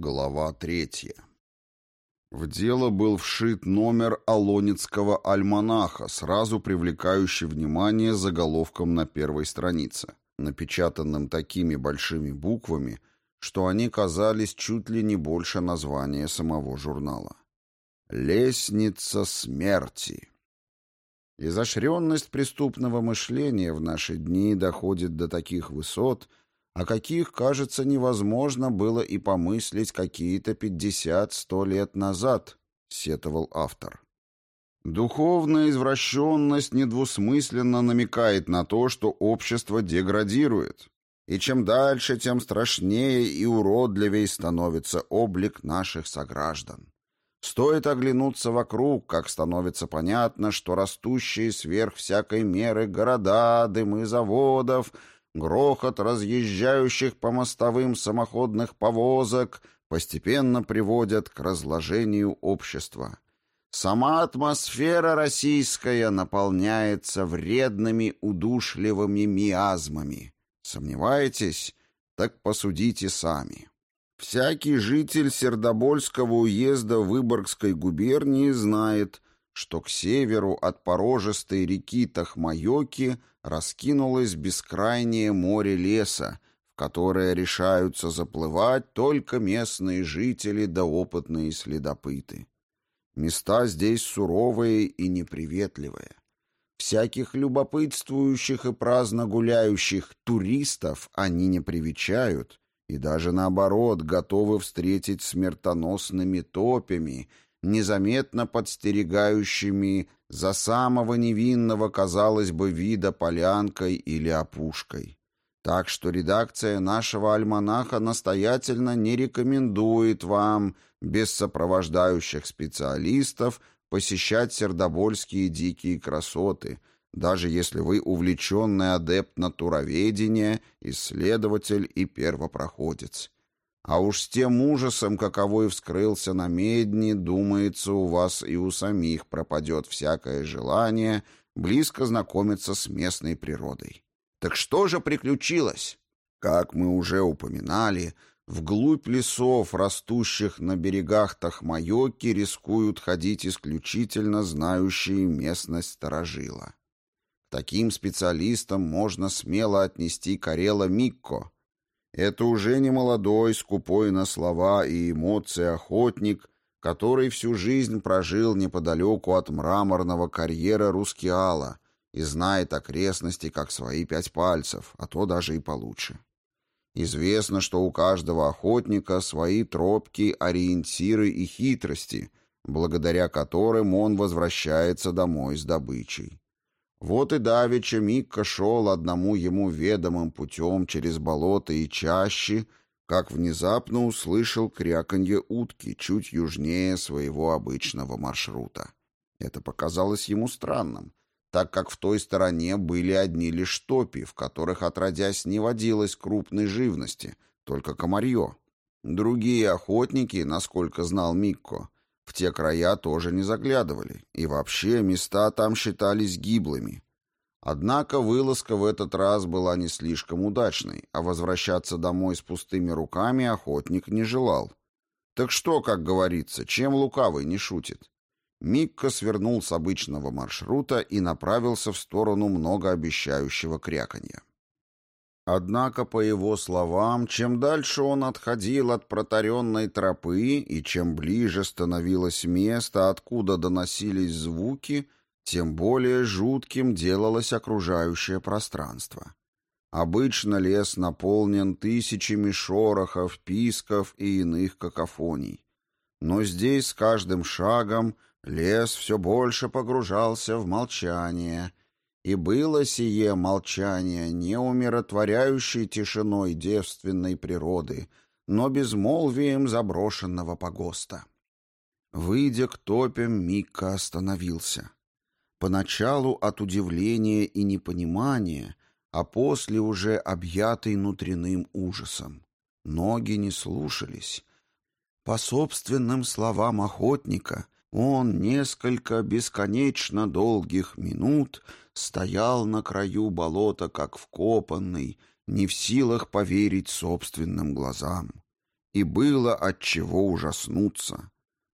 Глава третья. В дело был вшит номер Алонецкого альманаха, сразу привлекающий внимание заголовком на первой странице, напечатанным такими большими буквами, что они казались чуть ли не больше названия самого журнала. «Лестница смерти». Изощренность преступного мышления в наши дни доходит до таких высот – о каких, кажется, невозможно было и помыслить какие-то пятьдесят-сто лет назад, сетовал автор. Духовная извращенность недвусмысленно намекает на то, что общество деградирует. И чем дальше, тем страшнее и уродливее становится облик наших сограждан. Стоит оглянуться вокруг, как становится понятно, что растущие сверх всякой меры города, дымы заводов — Грохот разъезжающих по мостовым самоходных повозок постепенно приводят к разложению общества. Сама атмосфера российская наполняется вредными удушливыми миазмами. Сомневаетесь? Так посудите сами. Всякий житель Сердобольского уезда Выборгской губернии знает, что к северу от порожистой реки Тахмайоки раскинулось бескрайнее море леса, в которое решаются заплывать только местные жители да опытные следопыты. Места здесь суровые и неприветливые. Всяких любопытствующих и праздно гуляющих туристов они не привечают и даже наоборот готовы встретить смертоносными топями незаметно подстерегающими за самого невинного, казалось бы, вида полянкой или опушкой. Так что редакция нашего альманаха настоятельно не рекомендует вам, без сопровождающих специалистов, посещать сердобольские дикие красоты, даже если вы увлеченный адепт натуроведения, исследователь и первопроходец. А уж с тем ужасом, каковой вскрылся на медне, думается, у вас и у самих пропадет всякое желание близко знакомиться с местной природой. Так что же приключилось? Как мы уже упоминали, вглубь лесов, растущих на берегах Тахмайоки, рискуют ходить исключительно знающие местность старожила. Таким специалистам можно смело отнести Карела Микко — это уже не молодой, скупой на слова и эмоции охотник, который всю жизнь прожил неподалеку от мраморного карьера Рускеала и знает окрестности как свои пять пальцев, а то даже и получше. Известно, что у каждого охотника свои тропки, ориентиры и хитрости, благодаря которым он возвращается домой с добычей. Вот и давеча Микка шел одному ему ведомым путем через болото и чащи, как внезапно услышал кряканье утки чуть южнее своего обычного маршрута. Это показалось ему странным, так как в той стороне были одни лишь топи, в которых, отродясь, не водилось крупной живности, только комарье. Другие охотники, насколько знал Микко, в те края тоже не заглядывали, и вообще места там считались гиблыми. Однако вылазка в этот раз была не слишком удачной, а возвращаться домой с пустыми руками охотник не желал. Так что, как говорится, чем лукавый не шутит? Микка свернул с обычного маршрута и направился в сторону многообещающего кряканья. Однако, по его словам, чем дальше он отходил от протаренной тропы и чем ближе становилось место, откуда доносились звуки, тем более жутким делалось окружающее пространство. Обычно лес наполнен тысячами шорохов, писков и иных какофоний. Но здесь с каждым шагом лес все больше погружался в молчание, и было сие молчание не умиротворяющей тишиной девственной природы, но безмолвием заброшенного погоста. Выйдя к топям, Микка остановился. Поначалу от удивления и непонимания, а после уже объятый внутренним ужасом. Ноги не слушались. По собственным словам охотника — он несколько бесконечно долгих минут стоял на краю болота, как вкопанный, не в силах поверить собственным глазам. и было от чего ужаснуться.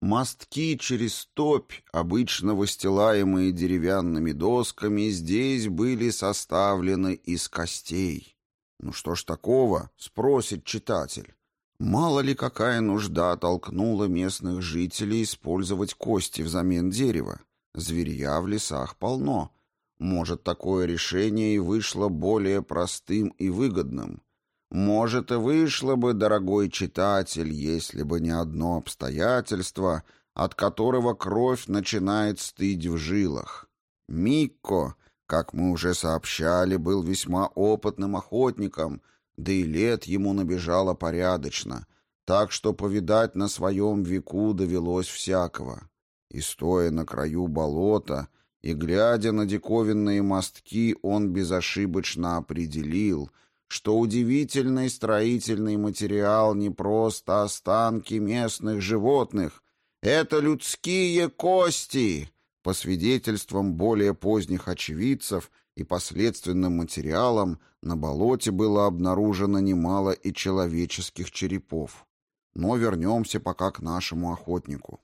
Мостки через топь, обычно выстилаемые деревянными досками, здесь были составлены из костей. Ну что ж такого, спросит читатель. Мало ли какая нужда толкнула местных жителей использовать кости взамен дерева. Зверья в лесах полно. Может, такое решение и вышло более простым и выгодным. Может, и вышло бы, дорогой читатель, если бы не одно обстоятельство, от которого кровь начинает стыть в жилах. Микко, как мы уже сообщали, был весьма опытным охотником, да и лет ему набежало порядочно, так что повидать на своем веку довелось всякого. И стоя на краю болота и глядя на диковинные мостки, он безошибочно определил — что удивительный строительный материал не просто останки местных животных, это людские кости, по свидетельствам более поздних очевидцев и последственным материалам, на болоте было обнаружено немало и человеческих черепов. Но вернемся пока к нашему охотнику.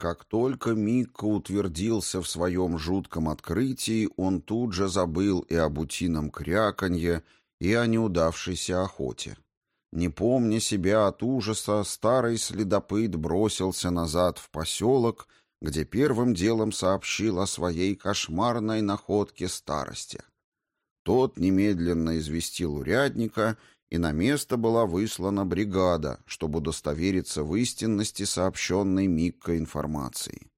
Как только Микко утвердился в своем жутком открытии, он тут же забыл и об утином кряканье, и о неудавшейся охоте. Не помня себя от ужаса, старый следопыт бросился назад в поселок, где первым делом сообщил о своей кошмарной находке старости. Тот немедленно известил урядника, и на место была выслана бригада, чтобы удостовериться в истинности сообщенной Микко информации.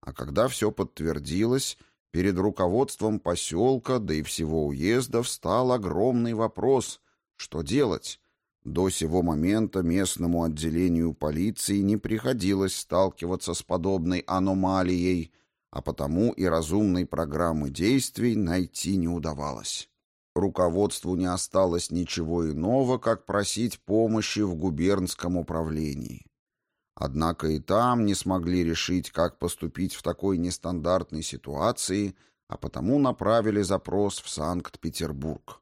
А когда все подтвердилось, Перед руководством поселка, да и всего уезда, встал огромный вопрос — что делать? До сего момента местному отделению полиции не приходилось сталкиваться с подобной аномалией, а потому и разумной программы действий найти не удавалось. Руководству не осталось ничего иного, как просить помощи в губернском управлении. Однако и там не смогли решить, как поступить в такой нестандартной ситуации, а потому направили запрос в Санкт-Петербург.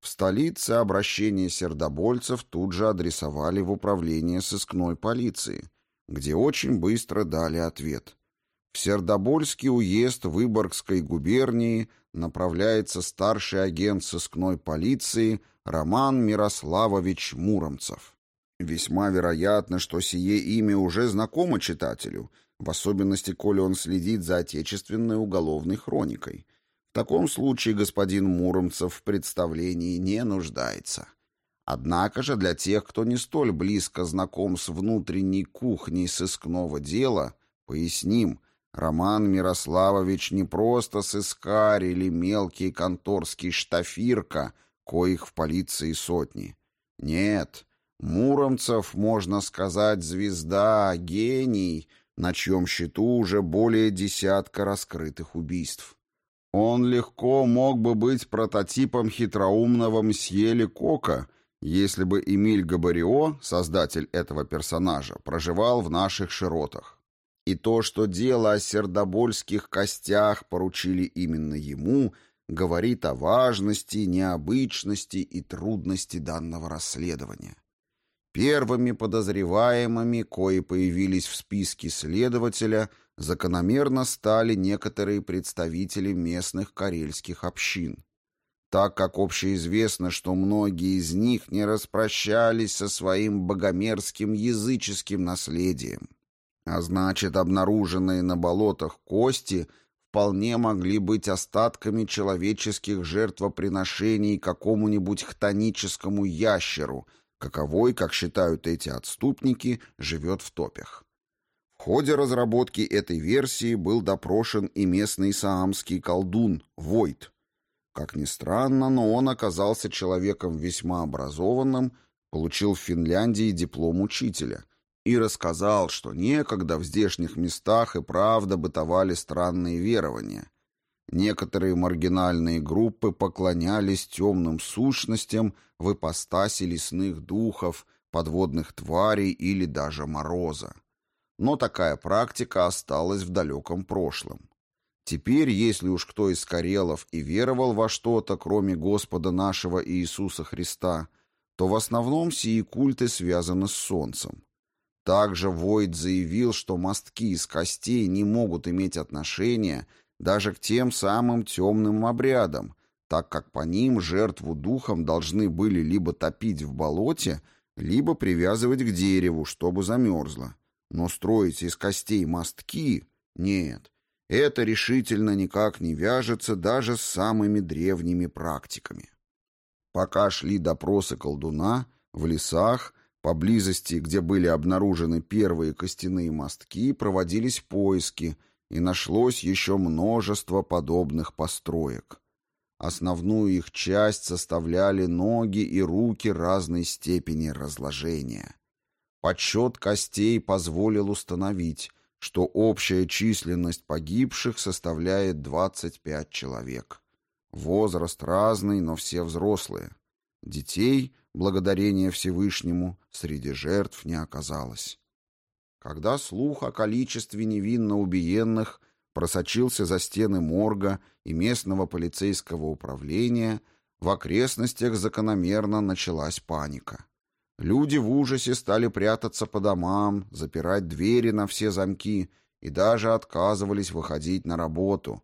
В столице обращение сердобольцев тут же адресовали в управление сыскной полиции, где очень быстро дали ответ. В Сердобольский уезд Выборгской губернии направляется старший агент сыскной полиции Роман Мирославович Муромцев. Весьма вероятно, что сие имя уже знакомо читателю, в особенности, коли он следит за отечественной уголовной хроникой. В таком случае господин Муромцев в представлении не нуждается. Однако же для тех, кто не столь близко знаком с внутренней кухней сыскного дела, поясним, Роман Мирославович не просто сыскарь или мелкий конторский штафирка, коих в полиции сотни. Нет, Муромцев, можно сказать, звезда, гений, на чьем счету уже более десятка раскрытых убийств. Он легко мог бы быть прототипом хитроумного мсье Лекока, если бы Эмиль Габарио, создатель этого персонажа, проживал в наших широтах. И то, что дело о сердобольских костях поручили именно ему, говорит о важности, необычности и трудности данного расследования. Первыми подозреваемыми, кои появились в списке следователя, закономерно стали некоторые представители местных карельских общин. Так как общеизвестно, что многие из них не распрощались со своим богомерзким языческим наследием. А значит, обнаруженные на болотах кости вполне могли быть остатками человеческих жертвоприношений какому-нибудь хтоническому ящеру – каковой, как считают эти отступники, живет в топях. В ходе разработки этой версии был допрошен и местный саамский колдун Войт. Как ни странно, но он оказался человеком весьма образованным, получил в Финляндии диплом учителя и рассказал, что некогда в здешних местах и правда бытовали странные верования – Некоторые маргинальные группы поклонялись темным сущностям в ипостаси лесных духов, подводных тварей или даже мороза. Но такая практика осталась в далеком прошлом. Теперь, если уж кто из карелов и веровал во что-то, кроме Господа нашего Иисуса Христа, то в основном сии культы связаны с солнцем. Также Войд заявил, что мостки из костей не могут иметь отношения даже к тем самым темным обрядам, так как по ним жертву духом должны были либо топить в болоте, либо привязывать к дереву, чтобы замерзло. Но строить из костей мостки — нет. Это решительно никак не вяжется даже с самыми древними практиками. Пока шли допросы колдуна, в лесах, поблизости, где были обнаружены первые костяные мостки, проводились поиски, и нашлось еще множество подобных построек. Основную их часть составляли ноги и руки разной степени разложения. Подсчет костей позволил установить, что общая численность погибших составляет 25 человек. Возраст разный, но все взрослые. Детей, благодарение Всевышнему, среди жертв не оказалось. Когда слух о количестве невинно убиенных просочился за стены морга и местного полицейского управления, в окрестностях закономерно началась паника. Люди в ужасе стали прятаться по домам, запирать двери на все замки и даже отказывались выходить на работу,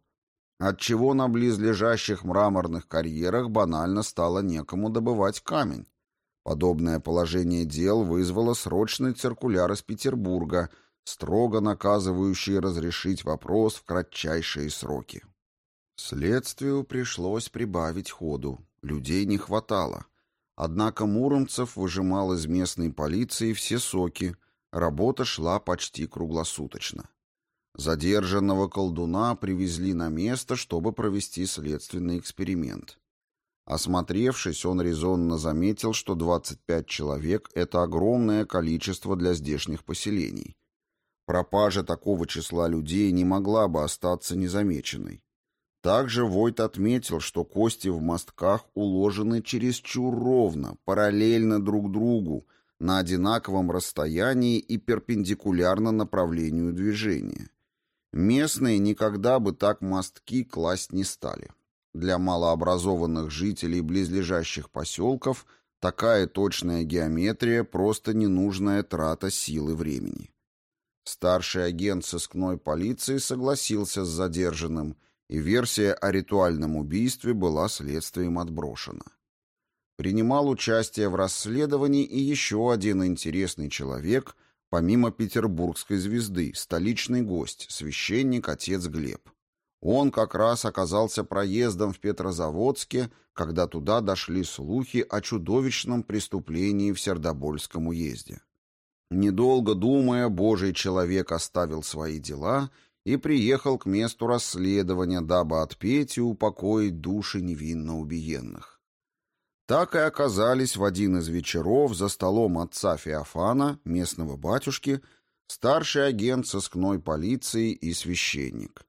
отчего на близлежащих мраморных карьерах банально стало некому добывать камень. Подобное положение дел вызвало срочный циркуляр из Петербурга – строго наказывающий разрешить вопрос в кратчайшие сроки. Следствию пришлось прибавить ходу, людей не хватало. Однако Муромцев выжимал из местной полиции все соки, работа шла почти круглосуточно. Задержанного колдуна привезли на место, чтобы провести следственный эксперимент. Осмотревшись, он резонно заметил, что 25 человек – это огромное количество для здешних поселений – Пропажа такого числа людей не могла бы остаться незамеченной. Также Войт отметил, что кости в мостках уложены чересчур ровно, параллельно друг другу, на одинаковом расстоянии и перпендикулярно направлению движения. Местные никогда бы так мостки класть не стали. Для малообразованных жителей близлежащих поселков такая точная геометрия – просто ненужная трата силы времени. Старший агент сыскной полиции согласился с задержанным, и версия о ритуальном убийстве была следствием отброшена. Принимал участие в расследовании и еще один интересный человек, помимо петербургской звезды, столичный гость, священник отец Глеб. Он как раз оказался проездом в Петрозаводске, когда туда дошли слухи о чудовищном преступлении в Сердобольском уезде. Недолго думая, Божий человек оставил свои дела и приехал к месту расследования, дабы отпеть и упокоить души невинно убиенных. Так и оказались в один из вечеров за столом отца Феофана, местного батюшки, старший агент сыскной полиции и священник.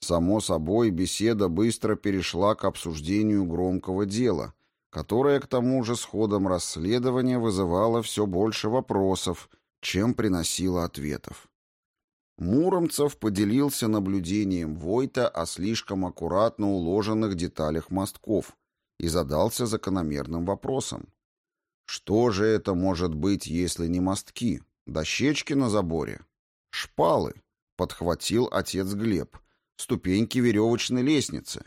Само собой, беседа быстро перешла к обсуждению громкого дела, которое к тому же с ходом расследования вызывало все больше вопросов – чем приносила ответов. Муромцев поделился наблюдением Войта о слишком аккуратно уложенных деталях мостков и задался закономерным вопросом. Что же это может быть, если не мостки? Дощечки на заборе? Шпалы, подхватил отец Глеб, ступеньки веревочной лестницы.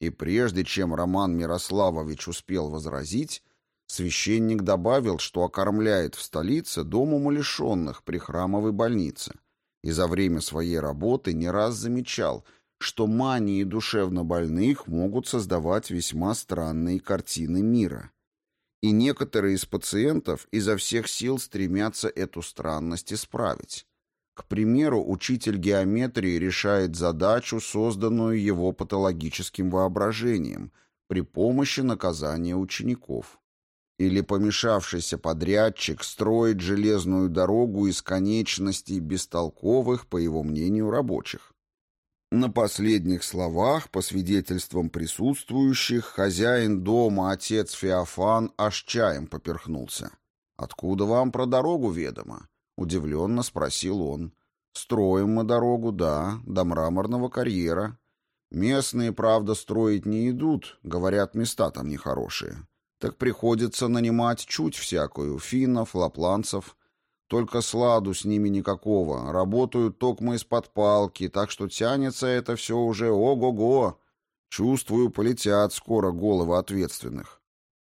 И прежде чем Роман Мирославович успел возразить, Священник добавил, что окормляет в столице дом умалишенных при храмовой больнице, и за время своей работы не раз замечал, что мании душевнобольных могут создавать весьма странные картины мира. И некоторые из пациентов изо всех сил стремятся эту странность исправить. К примеру, учитель геометрии решает задачу, созданную его патологическим воображением, при помощи наказания учеников. Или помешавшийся подрядчик строит железную дорогу из конечностей бестолковых, по его мнению, рабочих. На последних словах, по свидетельствам присутствующих, хозяин дома, отец Феофан, аж чаем поперхнулся. «Откуда вам про дорогу ведомо?» — удивленно спросил он. «Строим мы дорогу, да, до мраморного карьера. Местные, правда, строить не идут, говорят, места там нехорошие. так приходится нанимать чуть всякую, финнов, лапланцев. Только сладу с ними никакого, работают токмо из-под палки, так что тянется это все уже ого-го. Чувствую, полетят скоро головы ответственных.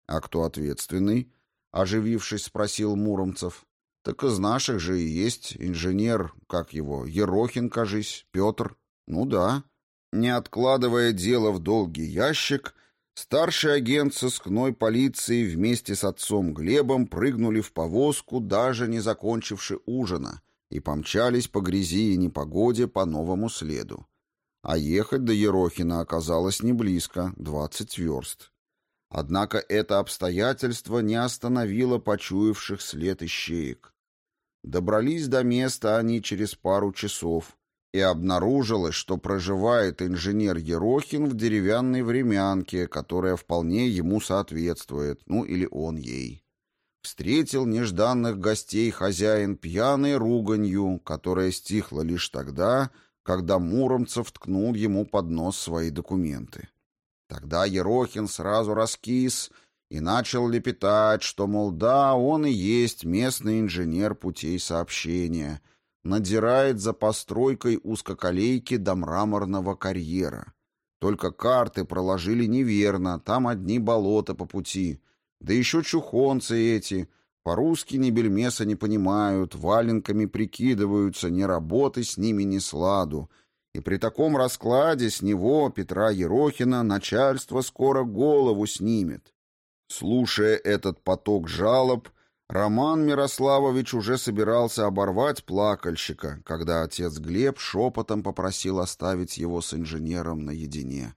А кто ответственный? Оживившись, спросил Муромцев. Так из наших же и есть инженер, как его, Ерохин, кажись, Петр. Ну да. Не откладывая дело в долгий ящик, Старший агент сыскной полиции вместе с отцом Глебом прыгнули в повозку, даже не закончивши ужина, и помчались по грязи и непогоде по новому следу. А ехать до Ерохина оказалось не близко, двадцать верст. Однако это обстоятельство не остановило почуявших след ищеек. Добрались до места они через пару часов, и обнаружилось, что проживает инженер Ерохин в деревянной времянке, которая вполне ему соответствует, ну или он ей. Встретил нежданных гостей хозяин пьяной руганью, которая стихла лишь тогда, когда Муромцев ткнул ему под нос свои документы. Тогда Ерохин сразу раскис и начал лепетать, что, мол, да, он и есть местный инженер путей сообщения — надзирает за постройкой узкоколейки до мраморного карьера. Только карты проложили неверно, там одни болота по пути. Да еще чухонцы эти, по-русски ни бельмеса не понимают, валенками прикидываются, ни работы с ними ни сладу. И при таком раскладе с него, Петра Ерохина, начальство скоро голову снимет. Слушая этот поток жалоб, Роман Мирославович уже собирался оборвать плакальщика, когда отец Глеб шепотом попросил оставить его с инженером наедине.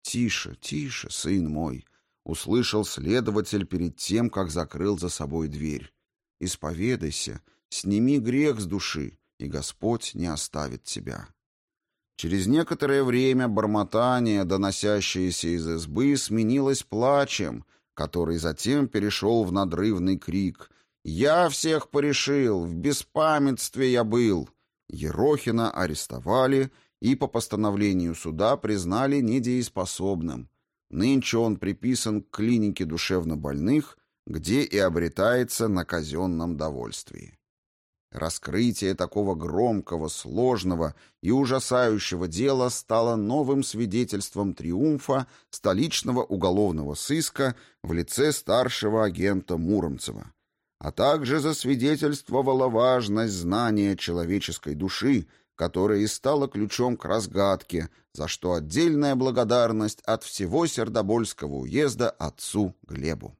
«Тише, тише, сын мой!» — услышал следователь перед тем, как закрыл за собой дверь. «Исповедайся, сними грех с души, и Господь не оставит тебя». Через некоторое время бормотание, доносящееся из избы, сменилось плачем, который затем перешел в надрывный крик «Я всех порешил! В беспамятстве я был!» Ерохина арестовали и по постановлению суда признали недееспособным. Нынче он приписан к клинике душевнобольных, где и обретается на казенном довольствии. Раскрытие такого громкого, сложного и ужасающего дела стало новым свидетельством триумфа столичного уголовного сыска в лице старшего агента Муромцева, а также засвидетельствовало важность знания человеческой души, которое и стало ключом к разгадке, за что отдельная благодарность от всего Сердобольского уезда отцу Глебу.